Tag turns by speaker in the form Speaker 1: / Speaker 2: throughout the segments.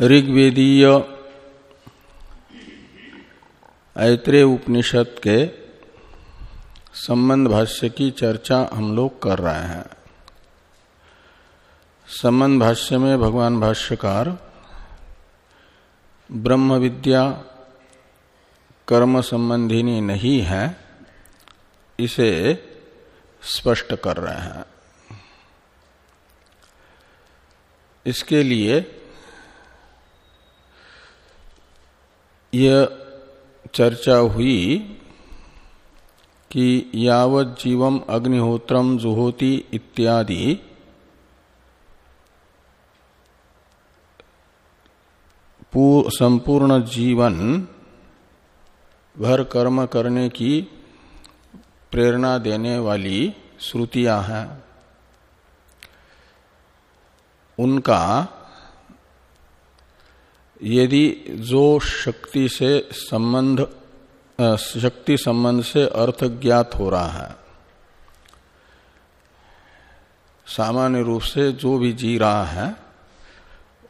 Speaker 1: ऋग्वेदीय ऐत्रेय उपनिषद के संबंध भाष्य की चर्चा हम लोग कर रहे हैं। संबंध भाष्य में भगवान भाष्यकार ब्रह्म विद्या कर्म संबंधिनी नहीं है, इसे स्पष्ट कर रहे हैं। इसके लिए यह चर्चा हुई कि यावत जीवम अग्निहोत्रम जुहोति इत्यादि। संपूर्ण जीवन भर कर्म करने की प्रेरणा देने वाली श्रुतियाँ हैं। उनका यदि जो शक्ति से संबंध शक्ति संबंध से अर्थ ज्ञात हो रहा है, सामान्य रूप से जो भी जी रहा है,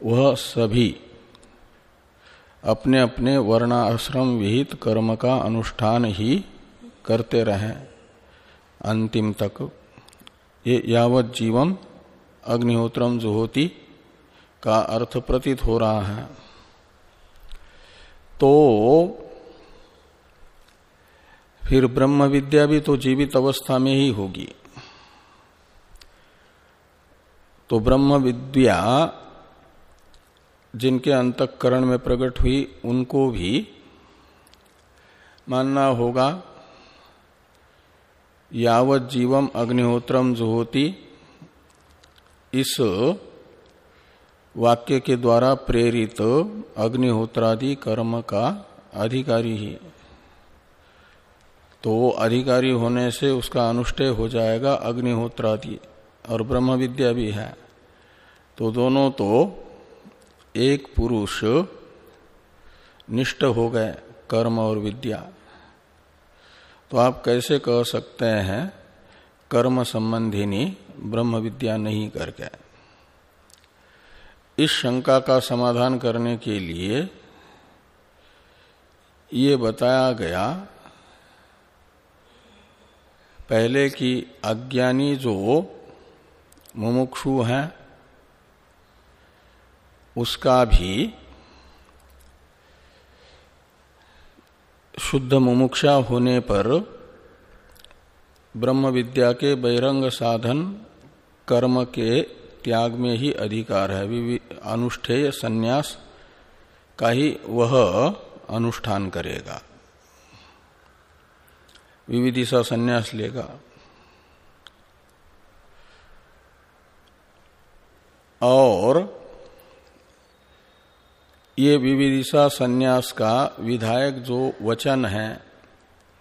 Speaker 1: वह सभी अपने अपने वर्णाश्रम विहित कर्म का अनुष्ठान ही करते रहे, अंतिम तक। ये यावत जीवम अग्निहोत्रम जुहोती का अर्थ प्रतीत हो रहा है। तो फिर ब्रह्म विद्या भी तो जीवित अवस्था में ही होगी। तो ब्रह्म विद्या जिनके अंतकरण में प्रकट हुई, उनको भी मानना होगा, यावत जीवम अग्निहोत्रम जो होती इस वाक्य के द्वारा प्रेरित अग्निहोत्रादि कर्म का अधिकारी ही। तो अधिकारी होने से उसका अनुष्ठेय हो जाएगा अग्निहोत्रादि, और ब्रह्म विद्या भी है। तो दोनों तो एक पुरुष निष्ठ हो गए, कर्म और विद्या। तो आप कैसे कह सकते हैं, कर्म संबंधिनी ब्रह्म विद्या नहीं करके? इस शंका का समाधान करने के लिए ये बताया गया, पहले कि अज्ञानी जो मुमुक्षु हैं, उसका भी शुद्ध मुमुक्षा होने पर ब्रह्म विद्या के बहिरंग साधन कर्म के त्याग में ही अधिकार है। अनुष्ठेय संन्यास का ही वह अनुष्ठान करेगा। विविधिशा संन्यास लेगा। और ये विविदिशा संन्यास का विधायक जो वचन है,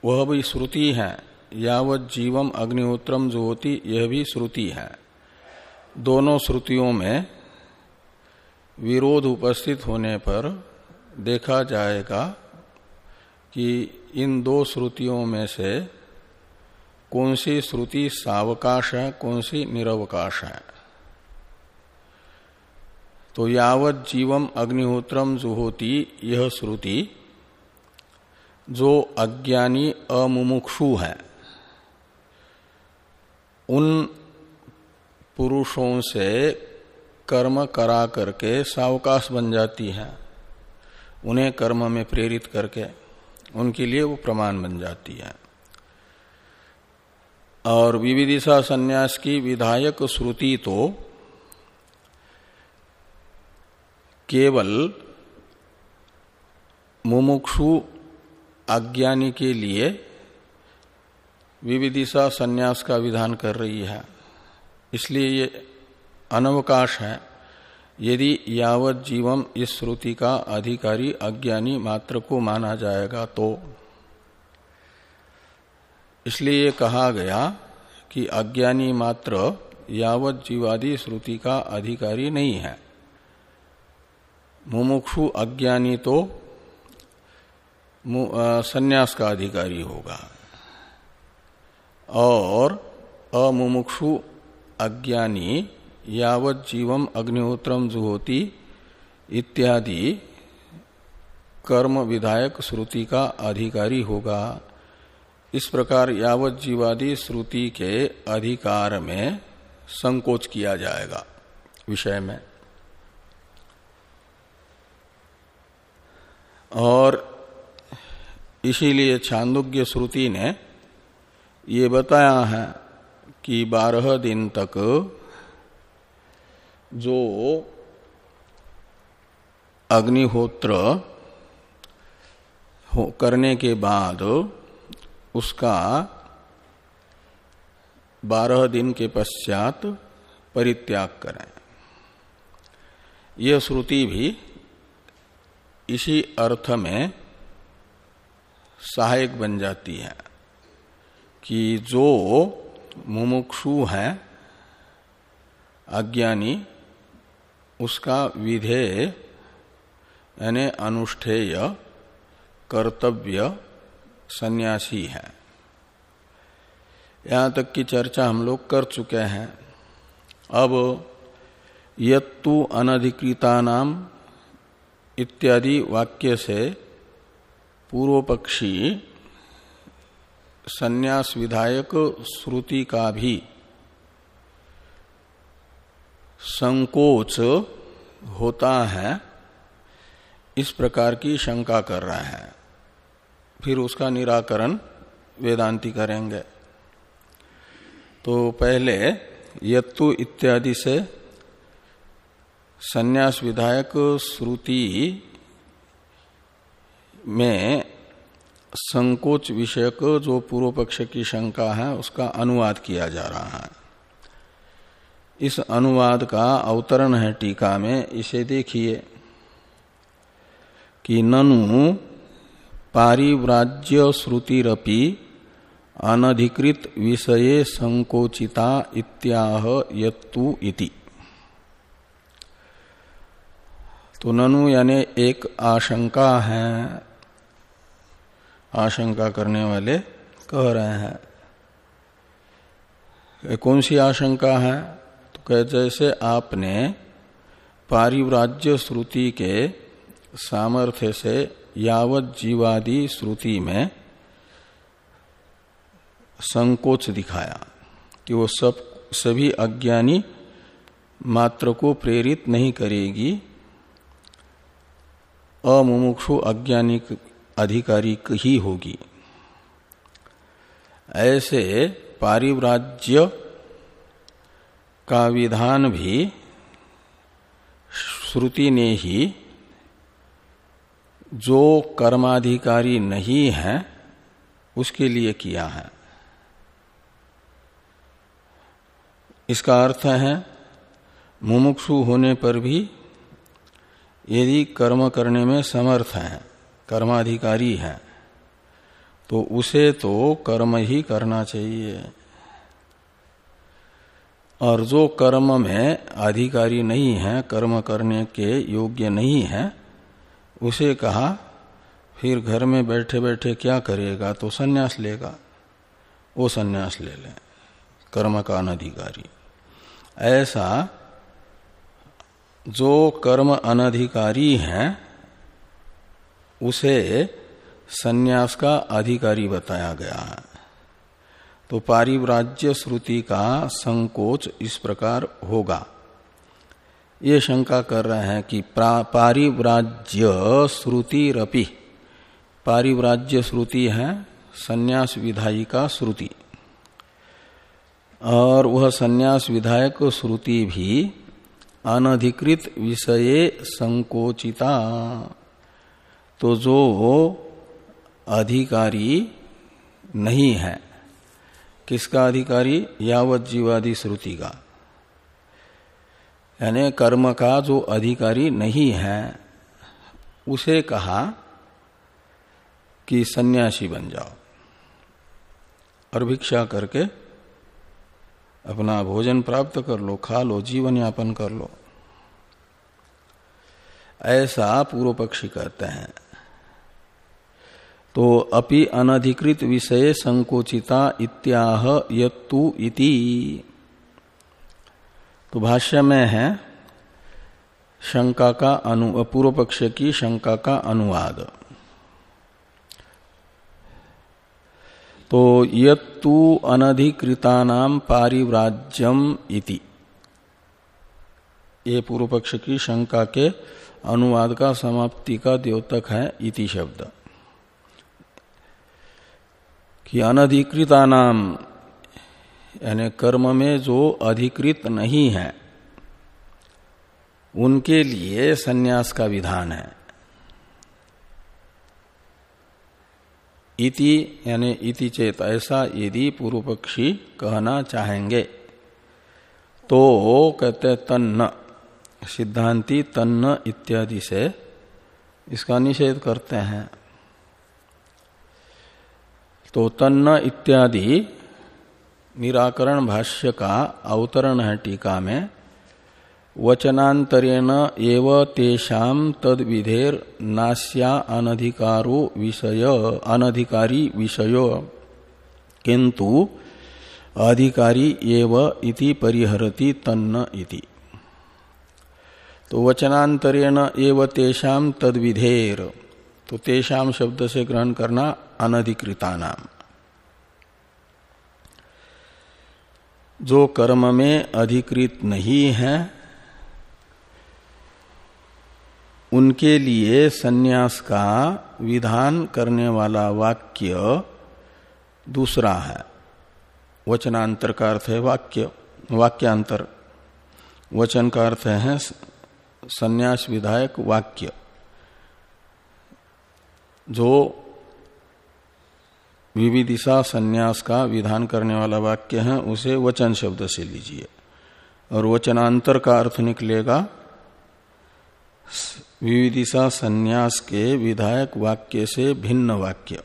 Speaker 1: वह भी श्रुति है। यावत जीवम अग्निहोत्रम जो होती यह भी श्रुति है। दोनों श्रुतियों में विरोध उपस्थित होने पर देखा जाएगा कि इन दो श्रुतियों में से कौन सी श्रुति सावकाश है, कौन सी निरवकाश है। तो यावत जीवम अग्निहोत्रम जुहोती यह श्रुति जो अज्ञानी अमुमुक्षु है। उन पुरुषों से कर्म करा करके सावकाश बन जाती है। उन्हें कर्म में प्रेरित करके उनके लिए वो प्रमाण बन जाती है। और विविदिशा संन्यास की विधायक श्रुति तो केवल मुमुक्षु अज्ञानी के लिए विविदिशा संन्यास का विधान कर रही है। इसलिए ये अनवकाश है। यदि यावत जीवम इस श्रुति का अधिकारी अज्ञानी मात्र को माना जाएगा तो। इसलिए ये कहा गया कि अज्ञानी मात्र यावत जीवादि श्रुति का अधिकारी नहीं है। मुमुक्षु अज्ञानी तो सन्यास का अधिकारी होगा। और अमुमुक्षु अज्ञानी यावत जीवम अग्निहोत्रम जुहोती इत्यादि कर्म विधायक श्रुति का अधिकारी होगा। इस प्रकार यावत जीवादि श्रुति के अधिकार में संकोच किया जाएगा विषय में। और इसीलिए छांदोग्य श्रुति ने ये बताया है कि बारह दिन तक जो अग्निहोत्र करने के बाद उसका बारह दिन के पश्चात परित्याग करें। यह श्रुति भी इसी अर्थ में सहायक बन जाती है कि जो मुमुक्षु है, अज्ञानी, उसका विधेय यानी अनुष्ठेय, कर्तव्य, सन्यासी है। यहाँ तक की चर्चा हम लोग कर चुके हैं। अब, यत्तु अनधिकृता नाम इत्यादि वाक्य से पूर्व पक्षी संन्यास विधायक श्रुति का भी संकोच होता है, इस प्रकार की शंका कर रहा है। फिर उसका निराकरण वेदांति करेंगे। तो पहले यत्तु इत्यादि से संन्यास विधायक श्रुति में संकोच विषयक जो पूर्व पक्ष की शंका है, उसका अनुवाद किया जा रहा है। इस अनुवाद का अवतरण है टीका में, इसे देखिए कि ननु पारिव्राज्य श्रुतिरपि अनधिकृत विषय संकोचिता इत्याह यत्तु इति। तो ननु यानी एक आशंका है आशंका करने वाले कह रहे हैं। कौन सी आशंका है? तो कह, जैसे आपने पारिव्राज्य श्रुति के सामर्थ्य से यावत जीवादि श्रुति में संकोच दिखाया कि वो सब, सभी अज्ञानी मात्र को प्रेरित नहीं करेगी। अमुमुक्षु अज्ञानी अधिकारी ही होगी। ऐसे पारिव्राज्य का विधान भी श्रुति ने ही जो कर्माधिकारी नहीं है, उसके लिए किया है। इसका अर्थ है, मुमुक्षु होने पर भी यदि कर्म करने में समर्थ है कर्माधिकारी है। तो उसे तो कर्म ही करना चाहिए। और जो कर्म में अधिकारी नहीं है, कर्म करने के योग्य नहीं है, उसे कहा, फिर घर में बैठे बैठे क्या करेगा? तो सन्यास लेगा। वो सन्यास ले ले, कर्म का अनधिकारी। ऐसा जो कर्म अनधिकारी है उसे सन्यास का अधिकारी बताया गया। है तो पारिव्राज्य श्रुति का संकोच इस प्रकार होगा। ये शंका कर रहे हैं कि पारिव्राज्य श्रुति रपि पारिव्राज्य श्रुति है सन्यास विधायी का श्रुति। और वह सन्यास विधायक श्रुति भी अनधिकृत विषये संकोचिता। तो जो वो अधिकारी नहीं है, किसका अधिकारी? यावत जीवादि श्रुति का। यानी कर्म का जो अधिकारी नहीं है, उसे कहा कि सन्यासी बन जाओ और भिक्षा करके अपना भोजन प्राप्त कर लो, खा लो, जीवन यापन कर लो। ऐसा पूर्व पक्षी कहते हैं। तो अपि अनधिकृत विषय संकोचिता इत्याह यत्तु इति। तो भाष्य में है, शंका का अनु, पूर्व पक्ष की शंका का अनुवाद। तो यत्तु अनधिकृतानाम पारिव्राज्यम इति। ये पूर्व पक्ष की शंका के अनुवाद का समाप्ति का द्योतक है इति शब्द। कि अनधिकृता नाम यानी कर्म में जो अधिकृत नहीं है, उनके लिए सन्यास का विधान है। इति, यानी इति चेत, ऐसा यदि पूर्व पक्षी कहना चाहेंगे तो कहते तन्न, सिद्धांति तन्न इत्यादि से इसका निषेध करते हैं। तो तन्न इत्यादि निराकरण भाष्य का अवतरण है टीका में। वचनांतरेण एव तेषाम तद विधेर नास्या अनधिकारो विषय, अनधिकारी विषय। किंतु अधिकारी एव इति परिहरति तन्न इति। तो वचनांतरेण एव तेषाम तद विधेर तो तेषाम शब्द से ग्रहण करना अनधिकृता नाम जो कर्म में अधिकृत नहीं है, उनके लिए सन्यास का विधान करने वाला वाक्य दूसरा है। वचनांतर का अर्थ है वाक्य, वाक्यांतर। वचन का अर्थ है सन्यास विधायक वाक्य। जो विविदिशा संन्यास का विधान करने वाला वाक्य है, उसे वचन शब्द से लीजिए। और वचनांतर का अर्थ निकलेगा, विविदिशा संन्यास के विधायक वाक्य से भिन्न वाक्य।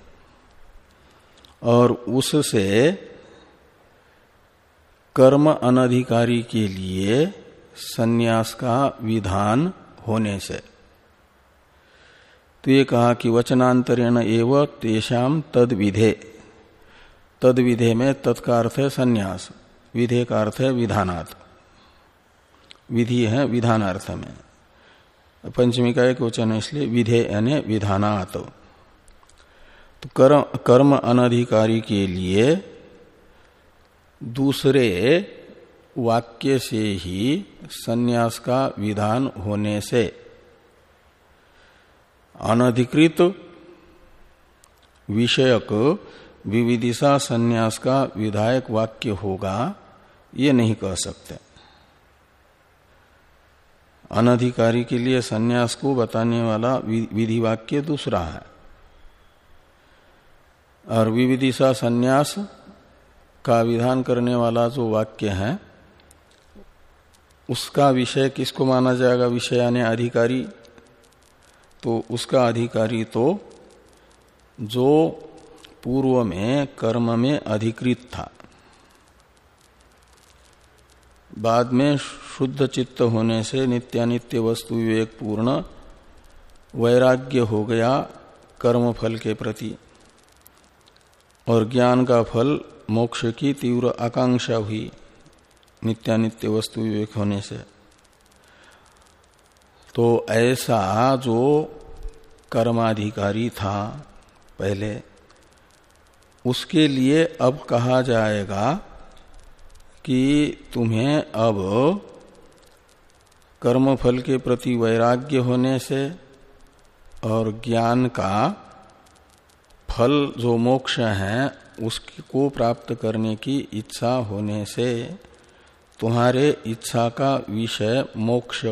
Speaker 1: और उससे कर्म अनधिकारी के लिए संन्यास का विधान होने से। तो ये कहा कि वचनांतरेण एव तेषाम तद विधे तद विधे में तत्का अर्थ है संन्यास, विधे का अर्थ है विधानात्। विधि है विधानार्थ में। पंचमी का एक वचन है इसलिए विधे यानी विधानात। तो कर्म कर्म अनधिकारी के लिए दूसरे वाक्य से ही सन्यास का विधान होने से अनधिकृत विषयक विविदिशा संन्यास का विधायक वाक्य होगा, ये नहीं कह सकते। अनधिकारी के लिए सन्यास को बताने वाला विधि वाक्य दूसरा है। और विविदिशा संन्यास का विधान करने वाला जो वाक्य है, उसका विषय किसको माना जाएगा? विषय यानी अधिकारी तो उसका अधिकारी तो जो पूर्व में कर्म में अधिकृत था। बाद में शुद्ध चित्त होने से नित्यानित्य वस्तु विवेक पूर्ण वैराग्य हो गया कर्म फल के प्रति। और ज्ञान का फल मोक्ष की तीव्र आकांक्षा हुई नित्यानित्य वस्तु विवेक होने से। तो ऐसा जो कर्माधिकारी था पहले, उसके लिए अब कहा जाएगा कि तुम्हें अब कर्म फल के प्रति वैराग्य होने से और ज्ञान का फल जो मोक्ष है, उसको प्राप्त करने की इच्छा होने से तुम्हारे इच्छा का विषय मोक्ष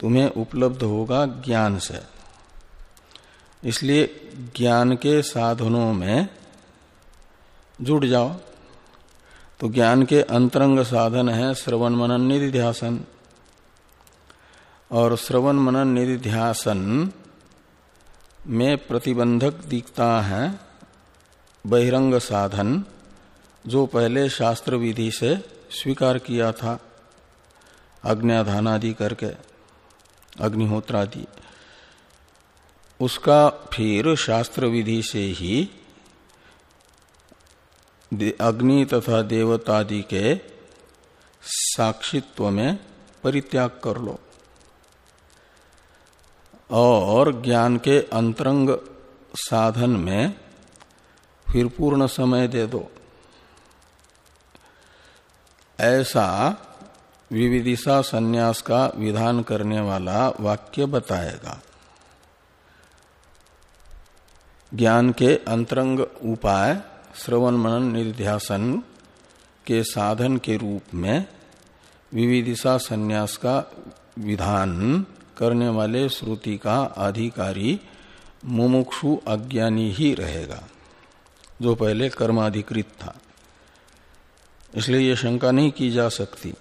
Speaker 1: तुम्हें उपलब्ध होगा ज्ञान से। इसलिए ज्ञान के साधनों में जुड़ जाओ। तो ज्ञान के अंतरंग साधन है श्रवण, मनन निधि निधिध्यासन। और श्रवण, मनन निधि निधिध्यासन में प्रतिबंधक दिखता है बहिरंग साधन, जो पहले शास्त्र विधि से स्वीकार किया था अग्नियाधान आदि करके। अग्निहोत्रादि। उसका फिर शास्त्र विधि से ही अग्नि तथा देवतादि के साक्षित्व में परित्याग कर लो। और ज्ञान के अंतरंग साधन में फिर पूर्ण समय दे दो। ऐसा विविदिशा संन्यास का विधान करने वाला वाक्य बताएगा। ज्ञान के अंतरंग उपाय, श्रवण मनन निर्ध्यासन के साधन के रूप में विविदिशा संन्यास का विधान करने वाले श्रुति का अधिकारी मुमुक्षु अज्ञानी ही रहेगा, जो पहले कर्माधिकृत था। इसलिए यह शंका नहीं की जा सकती।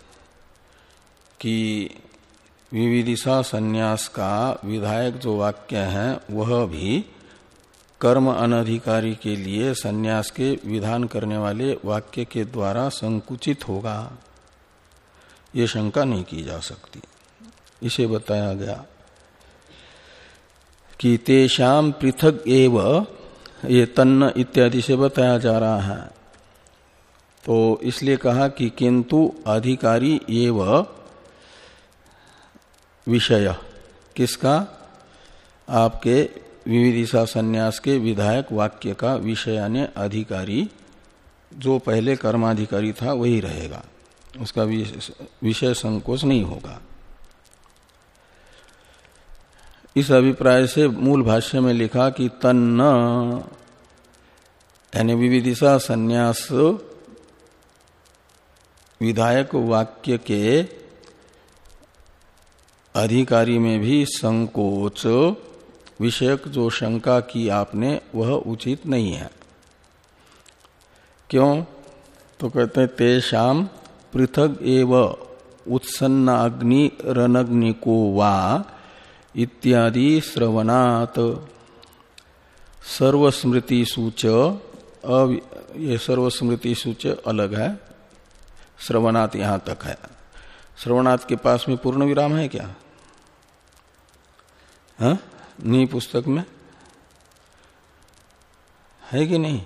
Speaker 1: कि विविदिशा संन्यास का विधायक जो वाक्य है, वह भी कर्म अनधिकारी के लिए संन्यास के विधान करने वाले वाक्य के द्वारा संकुचित होगा। ये शंका नहीं की जा सकती। इसे बताया गया कि तेषाम पृथक एव, ये तन्न इत्यादि से बताया जा रहा है। तो इसलिए कहा कि किंतु अधिकारी एव विषय। किसका? आपके विविदिशा संन्यास के विधायक वाक्य का विषय यानी अधिकारी। जो पहले कर्माधिकारी था, वही रहेगा। उसका विषय संकोच नहीं होगा। इस अभिप्राय से मूल भाष्य में लिखा कि तन्न, यानी विविदिशा संन्यास विधायक वाक्य के अधिकारी में भी संकोच। विषयक जो शंका की आपने, वह उचित नहीं है। क्यों? तो कहते हैं तेषाम पृथक एव उत्सन्न को वा इत्यादि श्रवणात। सर्वस्मृति सूच ये सर्वस्मृति सूच अलग है। श्रवणात यहाँ तक है। श्रवणात के पास में पूर्ण विराम है क्या? हा? नहीं पुस्तक में? है कि नहीं?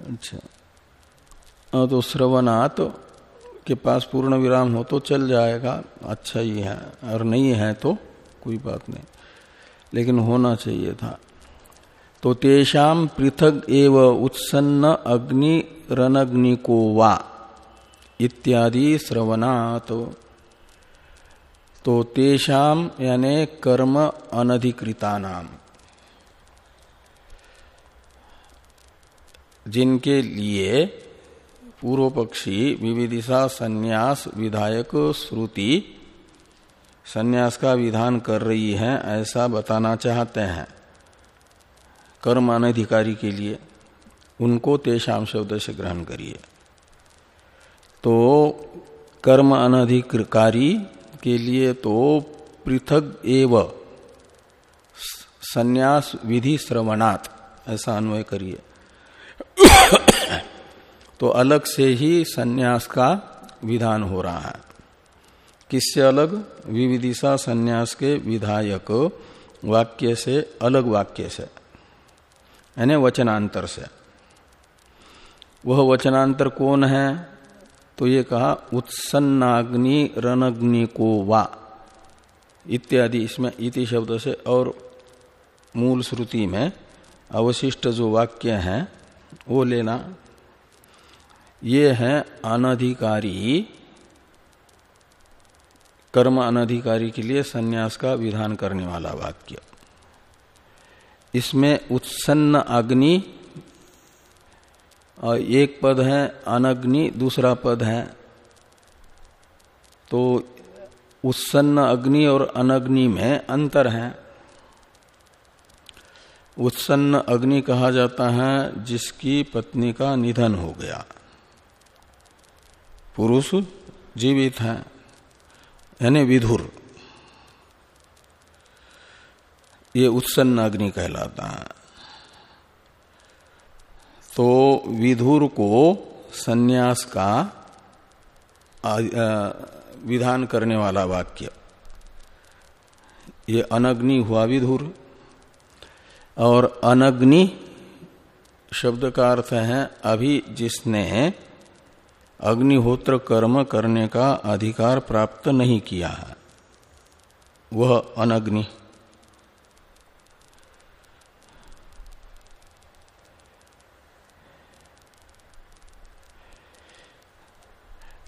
Speaker 1: अच्छा। तो श्रवणात के पास पूर्ण विराम हो तो चल जाएगा। अच्छा ही है। और नहीं है तो कोई बात नहीं। लेकिन होना चाहिए था। तो तेषाम पृथक एव उत्सन्न अग्नि रनग्नि को वा इत्यादि श्रवणात। तो तेषाम यानी कर्म अनधिकृता नाम जिनके लिए पूर्व पक्षी विविदिशा संन्यास विधायक श्रुति संन्यास का विधान कर रही है, ऐसा बताना चाहते हैं। कर्म अनधिकारी के लिए उनको तेषाम शब्द से ग्रहण करिए। तो कर्म अनधिकारी के लिए तो पृथक एव संन्यास विधि श्रवणात्। ऐसा अन्वय करिए। तो अलग से ही संन्यास का विधान हो रहा है। किससे अलग? विविदिशा संन्यास के विधायक वाक्य से, अलग वाक्य से, यानी वचनांतर से। वह वचनांतर कौन है? तो ये कहा, उत्सन्नाग्नि रनग्नि को वा। इत्यादि इसमें इति शब्द से और मूल श्रुति में अवशिष्ट जो वाक्य हैं, वो लेना। ये है अनधिकारी, कर्म अनधिकारी के लिए सन्यास का विधान करने वाला वाक्य। इसमें उत्सन्न अग्नि और एक पद है अनग्नि, दूसरा पद है। तो उत्सन्न अग्नि और अनग्नि में अंतर है। उत्सन्न अग्नि कहा जाता है, जिसकी पत्नी का निधन हो गया। पुरुष जीवित है, यानी विधुर। ये उत्सन्न अग्नि कहलाता है। तो विधुर को सन्यास का विधान करने वाला वाक्य। ये अनग्नि हुआ विधुर। और अनग्नि शब्द का अर्थ है, अभी जिसने अग्निहोत्र कर्म करने का अधिकार प्राप्त नहीं किया है, वह अनग्नि।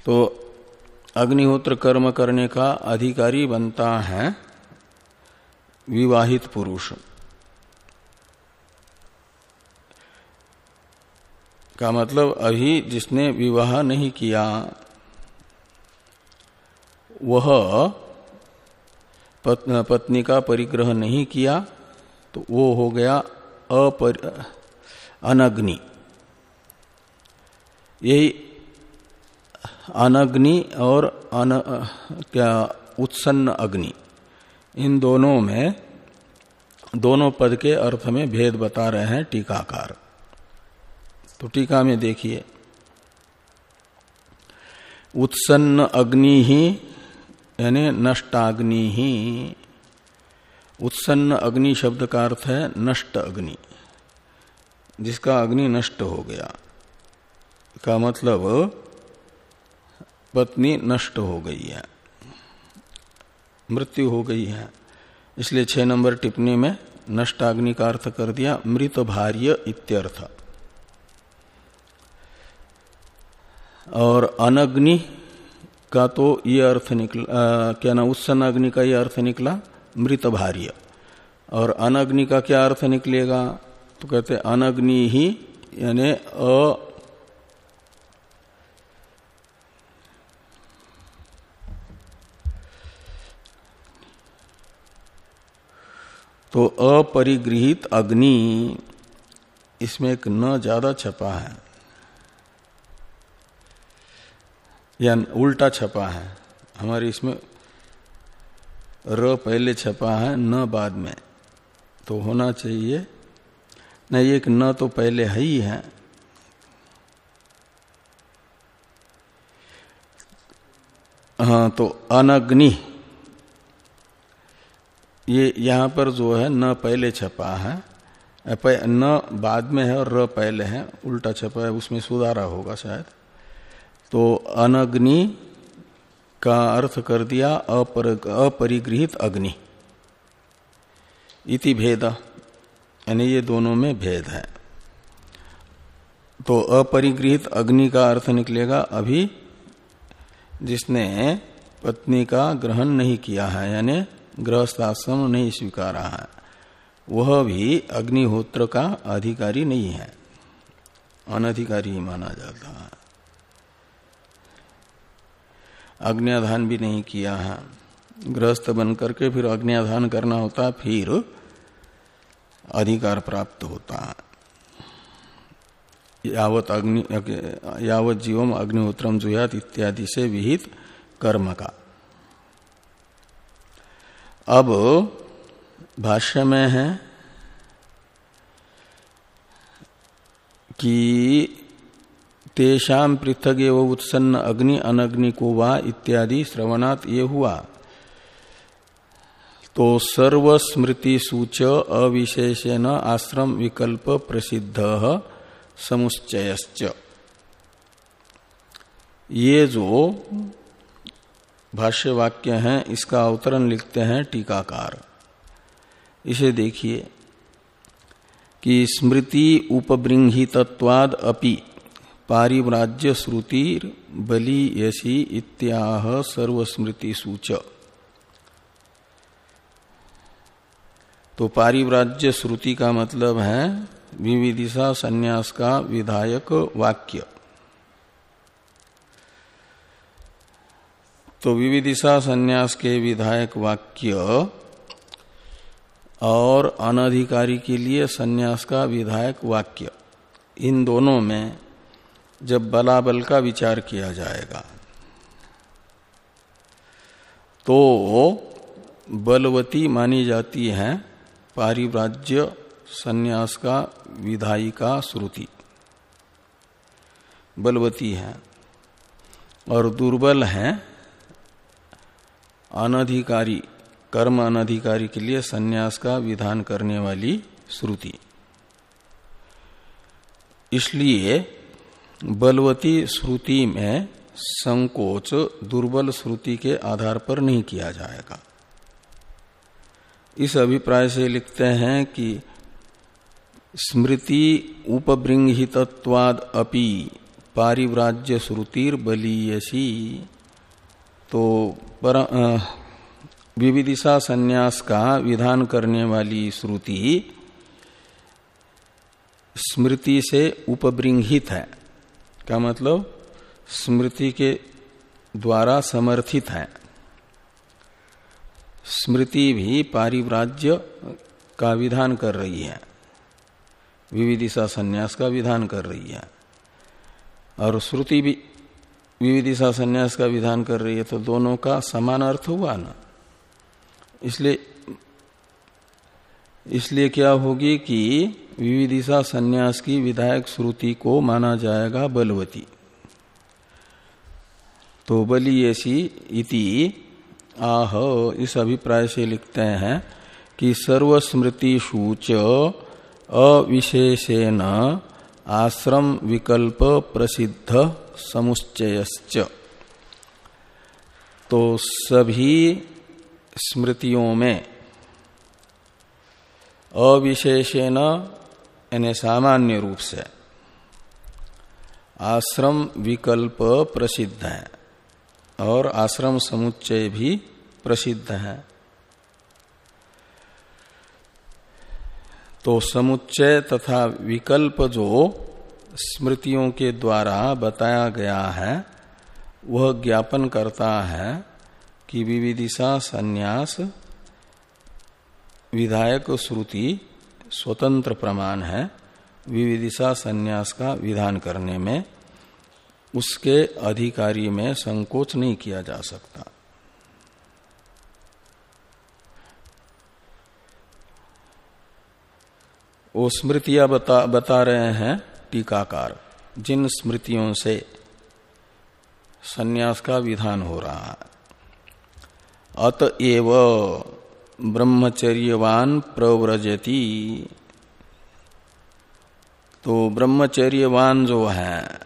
Speaker 1: तो अग्निहोत्र कर्म करने का अधिकारी बनता है विवाहित पुरुष। का मतलब अभी जिसने विवाह नहीं किया, वह पत्नी का परिग्रह नहीं किया तो वो हो गया अपर, अनग्नि। यही अनग्नि और अन, क्या, उत्सन्न अग्नि। इन दोनों में, दोनों पद के अर्थ में भेद बता रहे हैं टीकाकार। तो टीका में देखिए। उत्सन्न अग्नि ही, यानी नष्टाग्नि ही। उत्सन्न अग्नि शब्द का अर्थ है नष्ट अग्नि, जिसका अग्नि नष्ट हो गया। का मतलब पत्नी नष्ट हो गई है। मृत्यु हो गई है। इसलिए छह नंबर टिप्पणी में नष्टाग्नि का अर्थ कर दिया, मृत भार्य इत्यर्थ। और अनग्नि का तो ये अर्थ निकला क्या ना उत्सन अग्नि का ये अर्थ निकला, मृत भार्य। और अनग्नि का क्या अर्थ निकलेगा? तो कहते अनग्नि ही, यानी अ तो अपरिगृहित अग्नि इसमें एक न ज़्यादा छपा है। या उल्टा छपा है। हमारे इसमें र पहले छपा है, न बाद में। तो होना चाहिए। नहीं, एक न तो पहले है ही है। हाँ तो अनग्नि। ये यहाँ पर जो है न पहले छपा है। न बाद में है और र पहले है। उल्टा छपा है उसमें सुधारा होगा शायद। तो अनग्नि का अर्थ कर दिया अपर, अपरिगृहित अग्नि। इति भेद। यानी ये दोनों में भेद है। तो अपरिगृहित अग्नि का अर्थ निकलेगा अभी जिसने पत्नी का ग्रहण नहीं किया है यानी गृहस्थाश्रम नहीं स्वीकारा है। वह भी अग्निहोत्र का अधिकारी नहीं है। अनधिकारी ही माना जाता है। अग्नियाधान भी नहीं किया है। गृहस्थ बन करके फिर अग्नियाधान करना होता, फिर अधिकार प्राप्त होता। है यावत अग्नि, यावत जीवम अग्निहोत्रम जुयात इत्यादि से विहित कर्म का। अब भाष्य में है कि तेषाम पृथक एवं उत्सन्न अग्नि अनग्नि को वा इत्यादि श्रवणात ये हुआ। तो सर्वस्मृति सूच अविशेषेण आश्रम विकल्प प्रसिद्ध समुच्चयश्च। ये जो भाष्य वाक्य है, इसका अवतरण लिखते हैं टीकाकार। इसे देखिए कि स्मृति उपबृंहितत्वाद अपि, पारिव्राज्य श्रुति बलि यशी इत्याह सर्वस्मृति सूच तो पारिव्राज्य श्रुति का मतलब है विविदिशा संन्यास का विधायक वाक्य। तो विविदिशा संन्यास के विधायक वाक्य और अनधिकारी के लिए संन्यास का विधायक वाक्य। इन दोनों में जब बलाबल का विचार किया जाएगा तो बलवती मानी जाती है पारिव्राज्य संन्यास का विधायी का श्रुति। बलवती है और दुर्बल है अनधिकारी, कर्म अनधिकारी के लिए सन्यास का विधान करने वाली श्रुति। इसलिए बलवती श्रुति में संकोच दुर्बल श्रुति के आधार पर नहीं किया जाएगा। इस अभिप्राय से लिखते हैं कि स्मृति उपबृंहितत्वाद अपि पारिव्राज्य श्रुतिर बलीयसी तो पर विविदिशा संन्यास का विधान करने वाली श्रुति स्मृति से उपबृंहित है। का मतलब? स्मृति के द्वारा समर्थित है। स्मृति भी पारिव्राज्य का विधान कर रही है। विविदिशा संन्यास का विधान कर रही है। और श्रुति भी विविदिशा संन्यास का विधान कर रही है तो दोनों का समान अर्थ हुआ ना। इसलिए इसलिए क्या होगी कि विविदिशा संन्यास की विधायक श्रुति को माना जाएगा बलवती। तो बलियसी इति, आह, इस अभिप्राय से लिखते हैं कि सर्वस्मृतिषु च अविशेषेण आश्रम विकल्प प्रसिद्ध समुच्चयश्च। तो सभी स्मृतियों में अविशेषेण यानी सामान्य रूप से, आश्रम विकल्प प्रसिद्ध है और आश्रम समुच्चय भी प्रसिद्ध है। तो समुच्चय तथा विकल्प जो स्मृतियों के द्वारा बताया गया है, वह ज्ञापन करता है कि विविदिशा संन्यास, विधायक श्रुति स्वतंत्र प्रमाण है, विविदिशा संन्यास का विधान करने में उसके अधिकारी में संकोच नहीं किया जा सकता। वो स्मृतियाँ बता बता रहे हैं टीकाकार, जिन स्मृतियों से सन्यास का विधान हो रहा है। अतएव ब्रह्मचर्यवान प्रव्रजती। तो ब्रह्मचर्यवान जो है,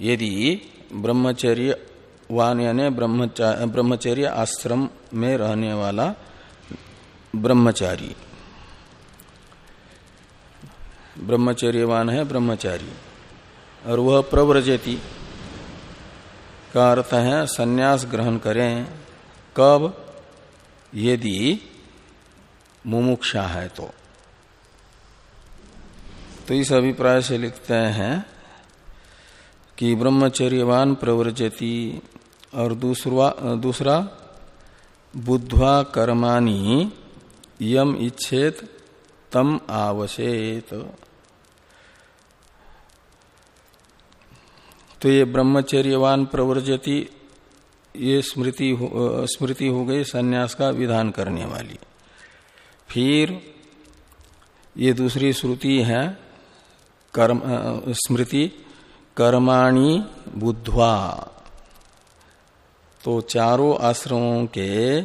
Speaker 1: यदि ब्रह्मचर्यवान यानी ब्रह्मचर्य आश्रम में रहने वाला ब्रह्मचारी ब्रह्मचर्यवान है, ब्रह्मचारी। और वह प्रव्रजती का अर्थ है, संन्यास ग्रहण करें, कब? यदि मुमुक्षा है तो। तो इस अभिप्राय से लिखते हैं कि ब्रह्मचर्यवान प्रव्रजति और दूसरा दूसरा, बुद्धवा कर्माणी यम इच्छेत तम आवशेत। तो ये ब्रह्मचर्यवान प्रवर्जति ये स्मृति हो, स्मृति हो गई सन्यास का विधान करने वाली। फिर ये दूसरी श्रुति है कर्म स्मृति कर्माणी बुद्धवा। तो चारों आश्रमों के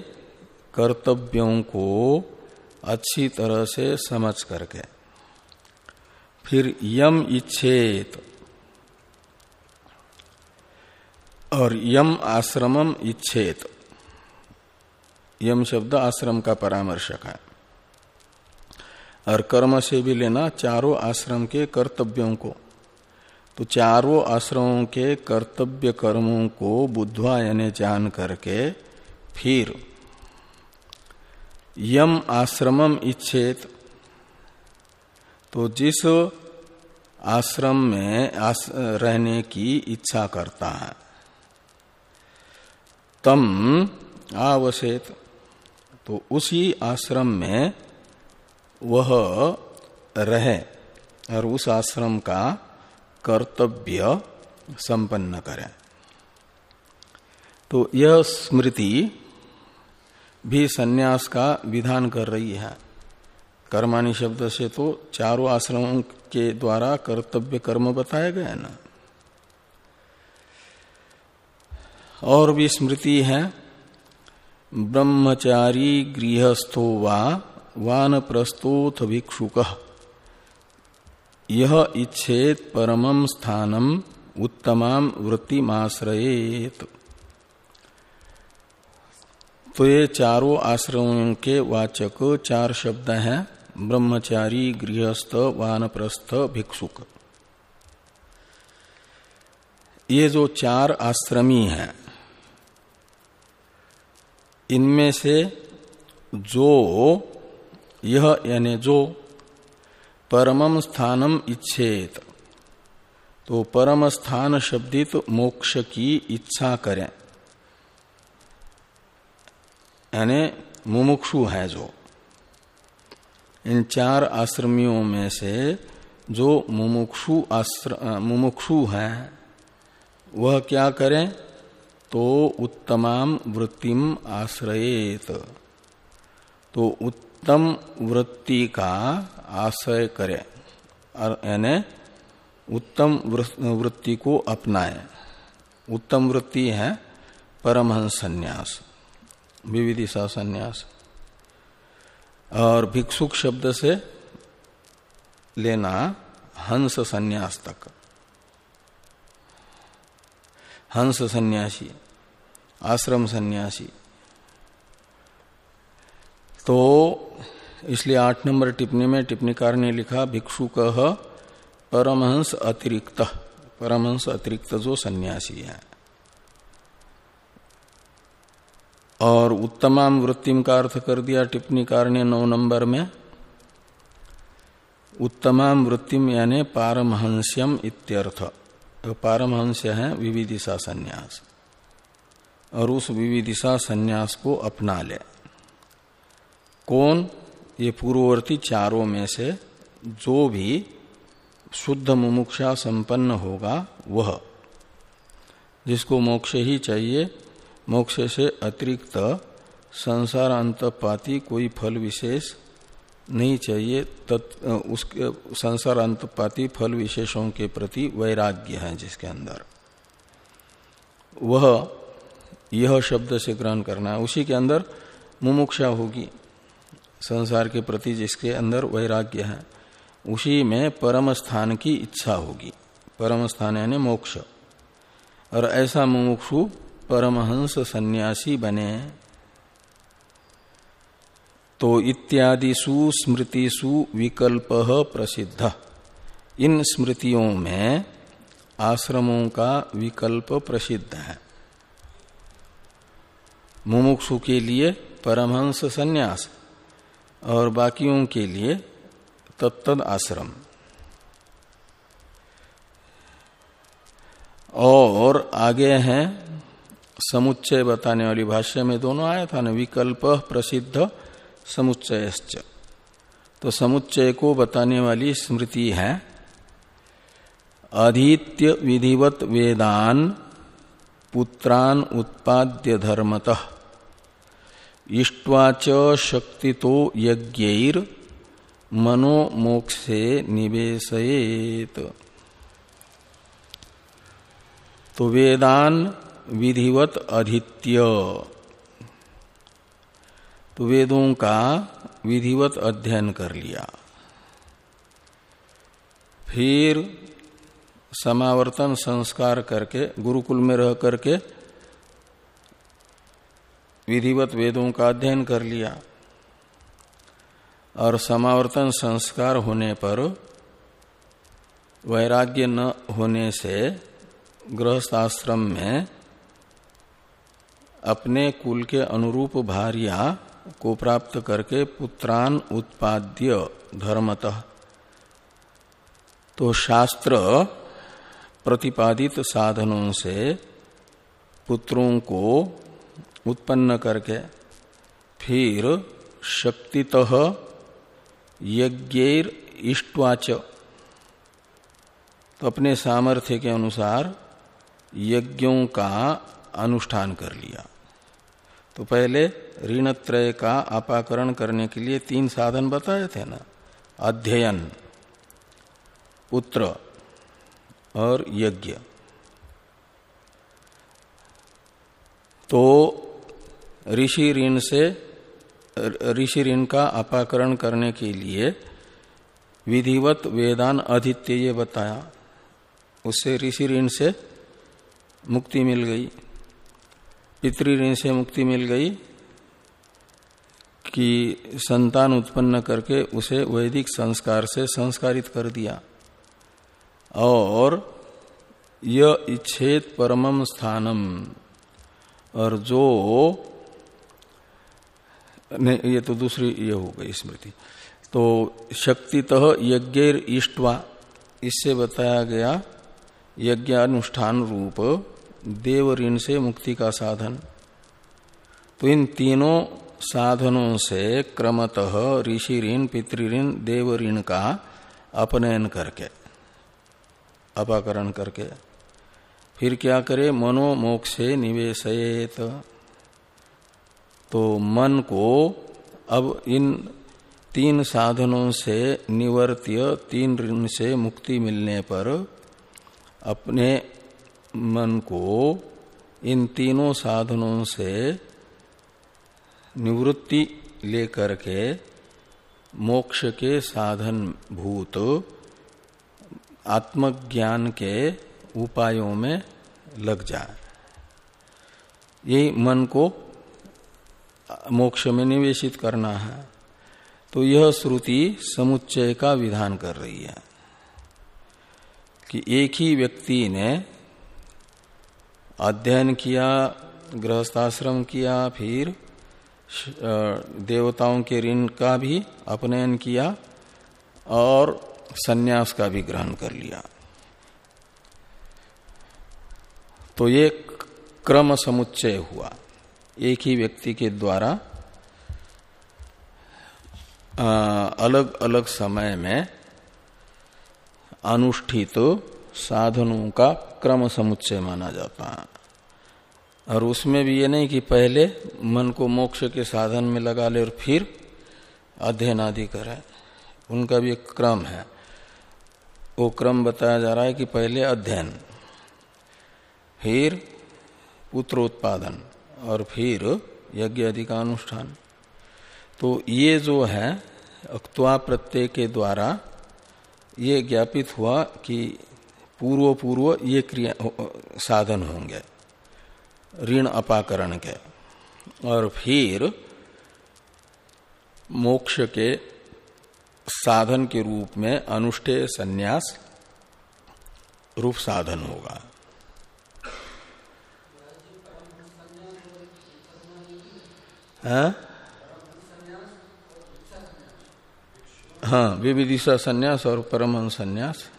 Speaker 1: कर्तव्यों को अच्छी तरह से समझ करके। फिर यम इच्छेत और यम आश्रमम इच्छेत। यम शब्द आश्रम का परामर्शक है। और कर्म से भी लेना चारों आश्रम के कर्तव्यों को। तो चारों आश्रमों के कर्तव्य कर्मों को बुद्धवा यानी जान करके फिर यम आश्रमम इच्छेत। तो जिस आश्रम में आस, रहने की इच्छा करता है तम आवसेत तो उसी आश्रम में वह रहे और उस आश्रम का कर्तव्य संपन्न करे। तो यह स्मृति भी सन्यास का विधान कर रही है। कर्माणी शब्द से तो चारों आश्रमों के द्वारा कर्तव्य कर्म बताए गए ना? और भी स्मृति है। ब्रह्मचारी गृहस्थो वा वान प्रस्तोथ भिक्षुक। यह इच्छेत परमम स्थानम उत्तमाम वृत्तिमाश्रयेत। तो ये चारों आश्रमों के वाचक चार शब्द हैं, ब्रह्मचारी गृहस्थ वानप्रस्थ भिक्षुक। ये जो चार आश्रमी हैं इनमें से जो यह यानी जो परमम स्थानम इच्छेत। तो परम स्थान शब्दित मोक्ष की इच्छा करें। यानी मुमुक्षु है जो। इन चार आश्रमियों में से जो मुमुक्षु आश्र मुमुक्षु है, वह क्या करें? तो उत्तमाम वृत्तिम आश्रयेत। तो उत्तम वृत्ति का आश्रय करे यानी उत्तम वृत्ति को अपनाए। उत्तम वृत्ति है परमहंस संन्यास विविदिशा संन्यास और भिक्षुक शब्द से लेना हंस संन्यास तक। हंस सन्यासी। आश्रम सन्यासी। तो इसलिए आठ नंबर टिप्पणी में टिप्पणीकार ने लिखा भिक्षु कह परमहंस अतिरिक्त परमहंस अतिरिक्त जो सन्यासी है। और उत्तमाम वृत्तिम का अर्थ कर दिया टिप्पणीकार ने नौ नंबर में। उत्तमाम वृत्तिम यानी पारमहंस्यम इत्यर्थ। तो पारमहंस्य है विविधिशा संन्यास। और उस विविदिशा संन्यास को अपना ले। कौन? ये पूर्ववर्ती चारों में से जो भी शुद्ध मुमुक्षा संपन्न होगा, वह। जिसको मोक्ष ही चाहिए, मोक्ष से अतिरिक्त संसार अंतपाती कोई फल विशेष नहीं चाहिए, तत्, उसके संसार अंतपाती फल विशेषों के प्रति वैराग्य है जिसके अंदर। वह यह शब्द से ग्रहण करना है। उसी के अंदर मुमुक्षा होगी। संसार के प्रति जिसके अंदर वैराग्य है, उसी में परम स्थान की इच्छा होगी। परम स्थान यानी मोक्ष। और ऐसा मुमुक्षु परमहंस सन्यासी बने। तो इत्यादिशु स्मृतिषु विकल्प प्रसिद्ध। इन स्मृतियों में आश्रमों का विकल्प प्रसिद्ध है। मुमुक्षु के लिए परमहंस सन्यास और बाकियों के लिए तत्तद आश्रम। और आगे हैं, समुच्चय बताने वाली भाष्य में दोनों आया था ना, विकल्प प्रसिद्ध समुच्चय तो समुच्चय को बताने वाली स्मृति है अधीत्य विधिवत वेदान पुत्रान उत्पाद्य धर्मतः इष्टवाच शक्ति तो यज्ञर मनोमोक्षे निवेशयेत। तो वेदान विधिवत अधित्य। तो वेदों का विधिवत अध्ययन कर लिया। फिर समावर्तन संस्कार करके, गुरुकुल में रह करके, विधिवत वेदों का अध्ययन कर लिया। और समावर्तन संस्कार होने पर, वैराग्य न होने से, गृहस्थाश्रम में अपने कुल के अनुरूप भार्या को प्राप्त करके पुत्रान उत्पाद्य धर्मतः। तो शास्त्र प्रतिपादित साधनों से पुत्रों को उत्पन्न करके फिर शक्तित यज्ञर इष्टवाच। तो अपने सामर्थ्य के अनुसार यज्ञों का अनुष्ठान कर लिया। तो पहले ऋणत्रय का अपाकरण करने के लिए तीन साधन बताए थे ना? अध्ययन, पुत्र और यज्ञ। तो ऋषि ऋण से, ऋषि ऋण का अपाकरण करने के लिए विधिवत वेदान अधित्य ये बताया। उससे ऋषि ऋण से मुक्ति मिल गई। पितृ ऋण से मुक्ति मिल गई कि संतान उत्पन्न करके उसे वैदिक संस्कार से संस्कारित कर दिया। और य इच्छेद परमम स्थानम। और जो नहीं, ये तो दूसरी, ये हो गई स्मृति। तो शक्तितः यज्ञ इष्टवा, इससे बताया गया यज्ञानुष्ठान रूप देव ऋण से मुक्ति का साधन। तो इन तीनों साधनों से क्रमतः ऋषि ऋण पितृऋण देव ऋण का अपनयन करके। अपाकरण करके। फिर क्या करे? मनोमोक्षे निवेशयेत। तो मन को अब इन तीन साधनों से निवर्त्य, तीन ऋण से मुक्ति मिलने पर अपने मन को इन तीनों साधनों से निवृत्ति लेकर के मोक्ष के साधन भूत आत्मज्ञान के उपायों में लग जाए। यही मन को मोक्ष में निवेशित करना है। तो यह श्रुति समुच्चय का विधान कर रही है कि एक ही व्यक्ति ने अध्ययन किया, गृहस्थाश्रम किया, फिर देवताओं के ऋण का भी अपनयन किया और सन्यास का भी ग्रहण कर लिया। तो ये क्रम समुच्चय हुआ। एक ही व्यक्ति के द्वारा अलग अलग समय में अनुष्ठित तो साधनों का क्रम समुच्चय माना जाता है। और उसमें भी ये नहीं कि पहले मन को मोक्ष के साधन में लगा ले और फिर अध्ययन आदि करे। उनका भी एक क्रम है। वो क्रम बताया जा रहा है कि पहले अध्ययन, फिर पुत्र उत्पादन और फिर यज्ञ आदि का अनुष्ठान तो ये जो है अक्वा प्रत्यय के द्वारा ये ज्ञापित हुआ कि पूर्व पूर्व ये क्रिया साधन होंगे, ऋण अपाकरण के, और फिर मोक्ष के साधन के रूप में अनुष्ठेय संन्यास रूप साधन होगा। हाँ? हाँ विविदिशा संन्यास और परमहंस संन्यास।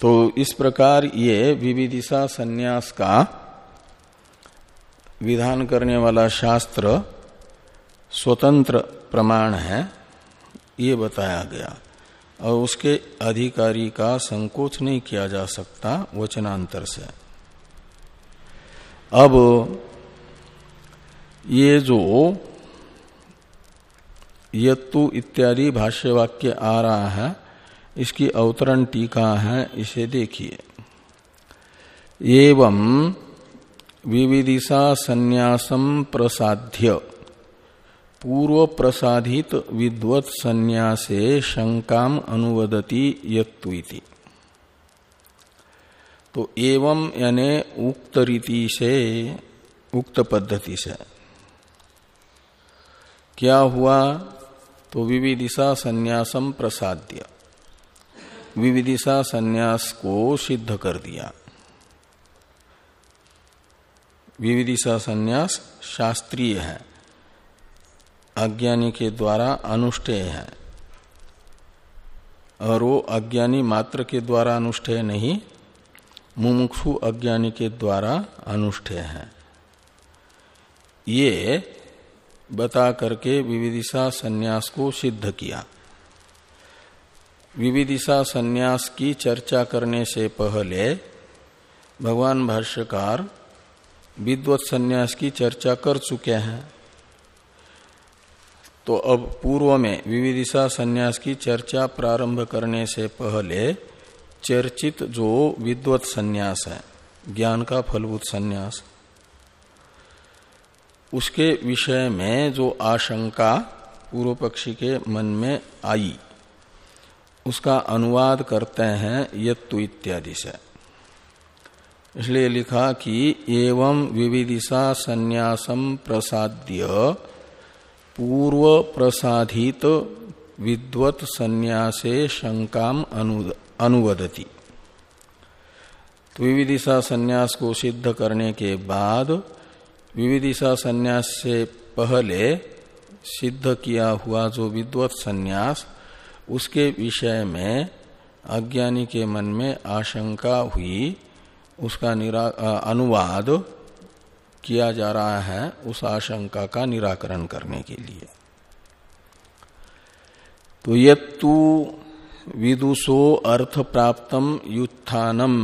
Speaker 1: तो इस प्रकार ये विविदिशा संन्यास का विधान करने वाला शास्त्र स्वतंत्र प्रमाण है, ये बताया गया। और उसके अधिकारी का संकोच नहीं किया जा सकता वचनांतर से। अब ये जो यत्तु इत्यादि भाष्य वाक्य आ रहा है, इसकी अवतरण टीका है, इसे देखिए। एवं विविदिशा संन्यासम प्रसाध्य पूर्व प्रसाधित विद्वत संन्यासे शंकाम अनुवदति यत्विति तो एवं यानी उक्त रीति से उक्त पद्धति से क्या हुआ? तो विविदिशा संन्यासम प्रसाद्य। विविदिशा संन्यास को सिद्ध कर दिया। विविदिशा संन्यास शास्त्रीय है। अज्ञानी के द्वारा अनुष्ठेय है। और वो अज्ञानी मात्र के द्वारा अनुष्ठेय नहीं, मुमुक्षु अज्ञानी के द्वारा अनुष्ठेय है। ये बता करके विविदिशा संन्यास को सिद्ध किया। विविदिशा संन्यास की चर्चा करने से पहले भगवान भाष्यकार विद्वत संन्यास की चर्चा कर चुके हैं। तो अब पूर्व में विविदिशा संन्यास की चर्चा प्रारंभ करने से पहले चर्चित जो विद्वत संन्यास है, ज्ञान का फलभूत संन्यास, उसके विषय में जो आशंका पूर्व पक्षी के मन में आई, उसका अनुवाद करते हैं यत्तु इत्यादि से। इसलिए लिखा कि एवं विविदिशा संन्यासम प्रसाद्य पूर्व प्रसाधित विद्वत संन्यासे शंकाम अनुवदती। तो विविदिशा संन्यास को सिद्ध करने के बाद विविदिशा संन्यास से पहले सिद्ध किया हुआ जो विद्वत संन्यास, उसके विषय में अज्ञानी के मन में आशंका हुई उसका निरा अनुवाद किया जा रहा है उस आशंका का निराकरण करने के लिए। तो यत्तु विदुषो अर्थ प्राप्तम युत्थानम